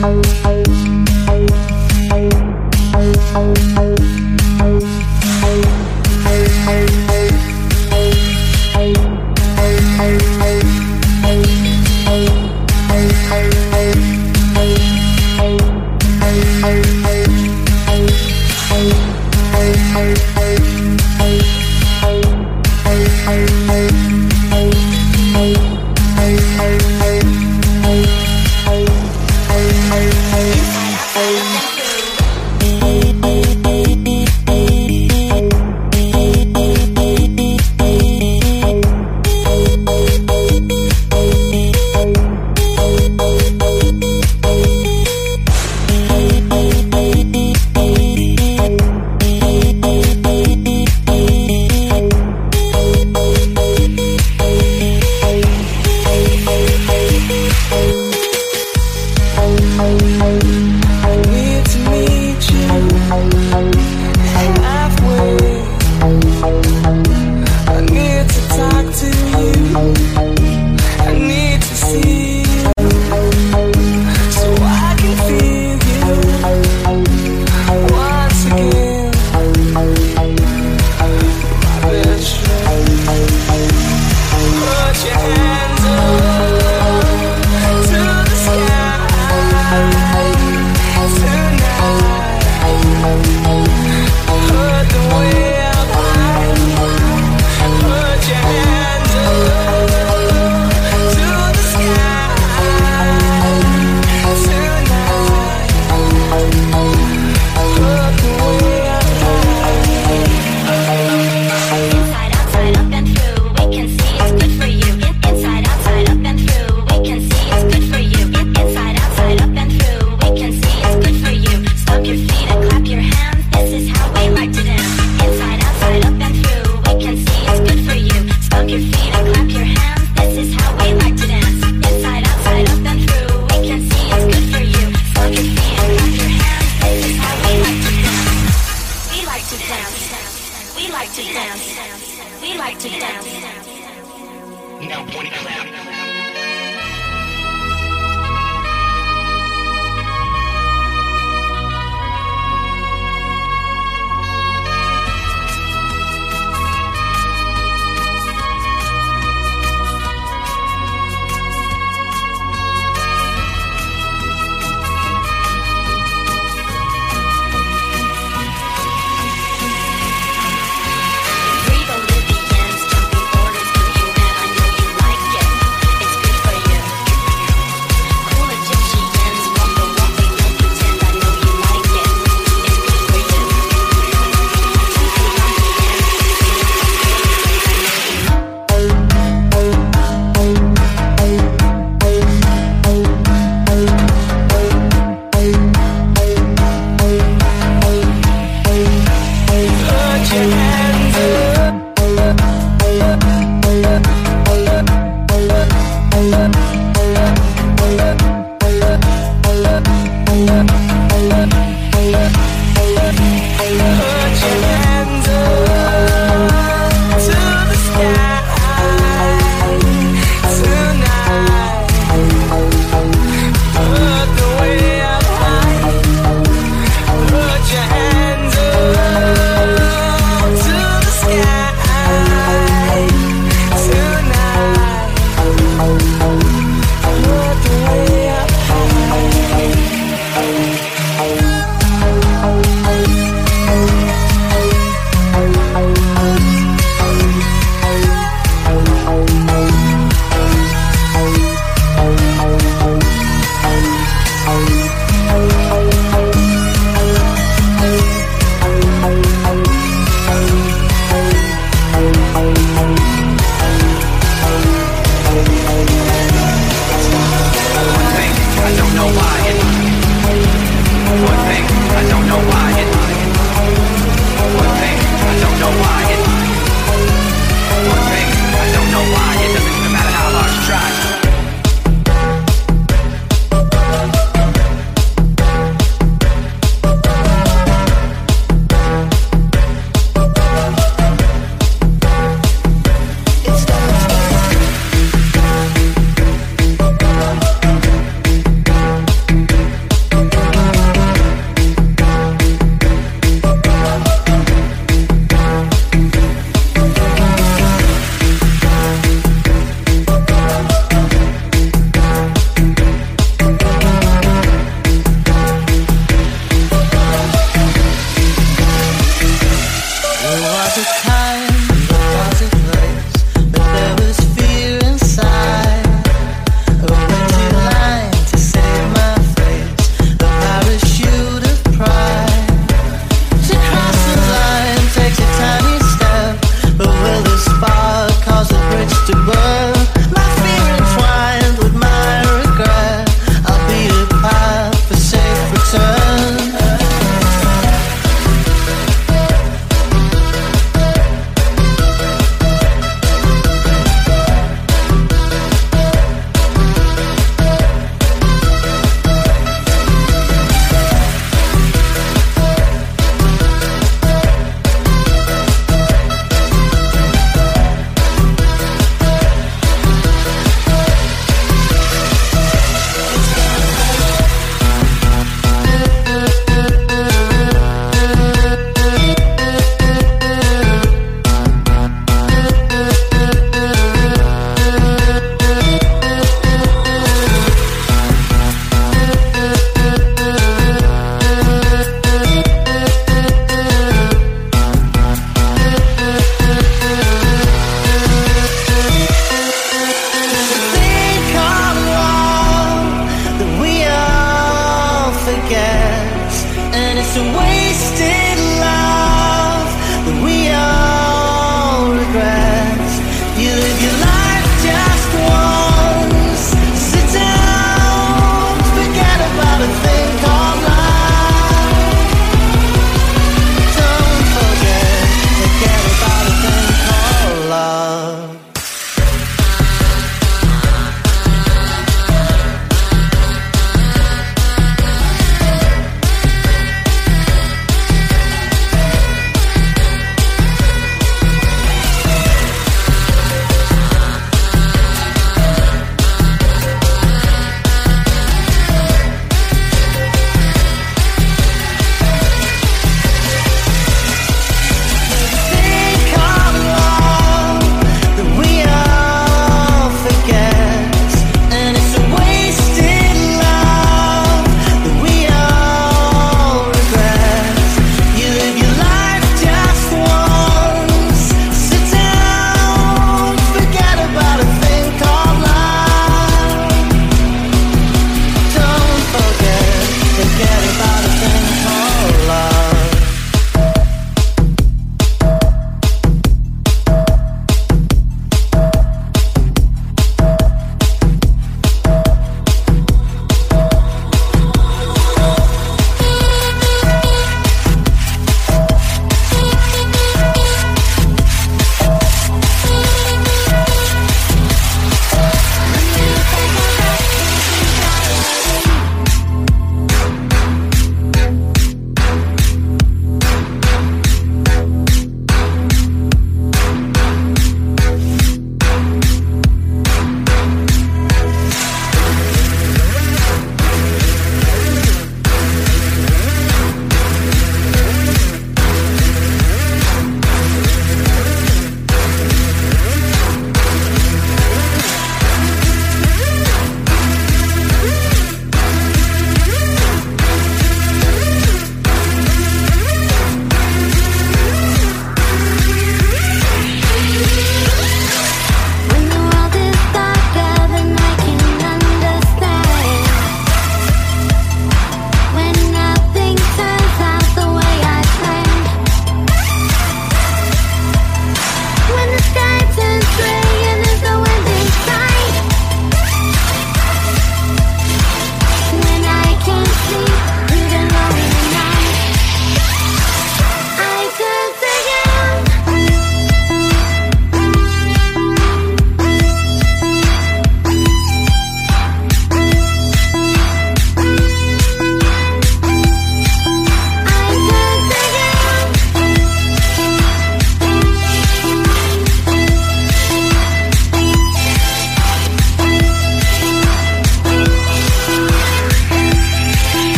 to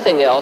nothing else